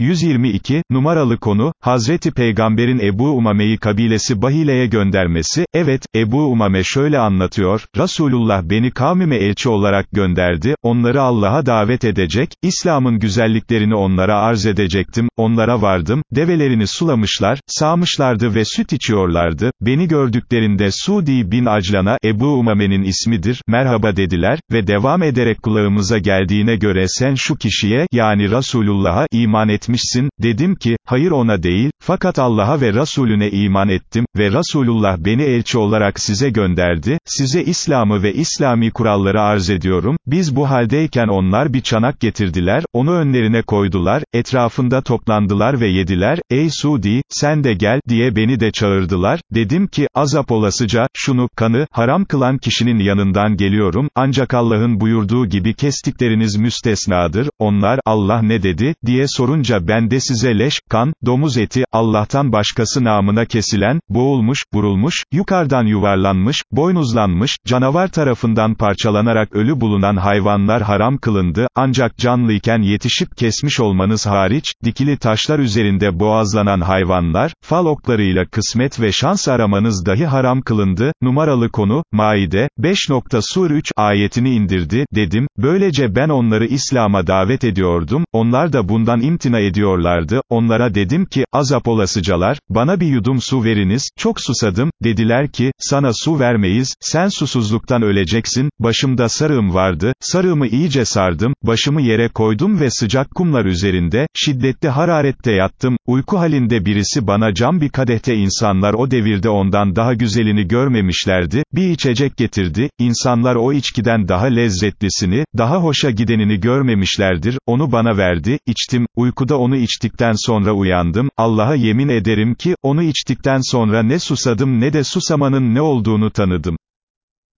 122, numaralı konu, Hazreti Peygamber'in Ebu Umame'yi kabilesi Bahile'ye göndermesi, evet, Ebu Umame şöyle anlatıyor, Resulullah beni kavmime elçi olarak gönderdi, onları Allah'a davet edecek, İslam'ın güzelliklerini onlara arz edecektim, onlara vardım, develerini sulamışlar, sağmışlardı ve süt içiyorlardı, beni gördüklerinde Sudi bin Aclan'a, Ebu Umame'nin ismidir, merhaba dediler, ve devam ederek kulağımıza geldiğine göre sen şu kişiye, yani Resulullah'a iman etmişsin, dedim ki, hayır ona değil, fakat Allah'a ve Resulüne iman ettim, ve Resulullah beni elçi olarak size gönderdi, size İslam'ı ve İslami kuralları arz ediyorum, biz bu haldeyken onlar bir çanak getirdiler, onu önlerine koydular, etrafında toplandılar ve yediler, ey Sudi, sen de gel, diye beni de çağırdılar, dedim ki, azap olasıca, şunu, kanı, haram kılan kişinin yanından geliyorum, ancak Allah'ın buyurduğu gibi kestikleriniz müstesnadır, onlar, Allah ne dedi, diye sorunca ben de size leş, kan, domuz eti, Allah'tan başkası namına kesilen, boğulmuş, vurulmuş, yukarıdan yuvarlanmış, boynuzlanmış, canavar tarafından parçalanarak ölü bulunan hayvanlar haram kılındı, ancak canlıyken yetişip kesmiş olmanız hariç, dikili taşlar üzerinde boğazlanan hayvanlar, fal oklarıyla kısmet ve şans aramanız dahi haram kılındı, numaralı konu, Maide, 5. Sur 3 ayetini indirdi, dedim, böylece ben onları İslam'a davet ediyordum, onlar da bundan imtina ediyorlardı, onlara dedim ki, azap olasıcalar, bana bir yudum su veriniz, çok susadım, dediler ki, sana su vermeyiz, sen susuzluktan öleceksin, başımda sarığım vardı, sarığımı iyice sardım, başımı yere koydum ve sıcak kumlar üzerinde, şiddetli hararette yattım, uyku halinde birisi bana cam bir kadehte insanlar o devirde ondan daha güzelini görmemişlerdi, bir içecek getirdi, insanlar o içkiden daha lezzetlisini, daha hoşa gidenini görmemişlerdir, onu bana verdi, içtim, uykuda onu içtikten sonra uyandım, Allah'a yemin ederim ki, onu içtikten sonra ne susadım ne de susamanın ne olduğunu tanıdım.